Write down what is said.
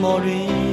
memories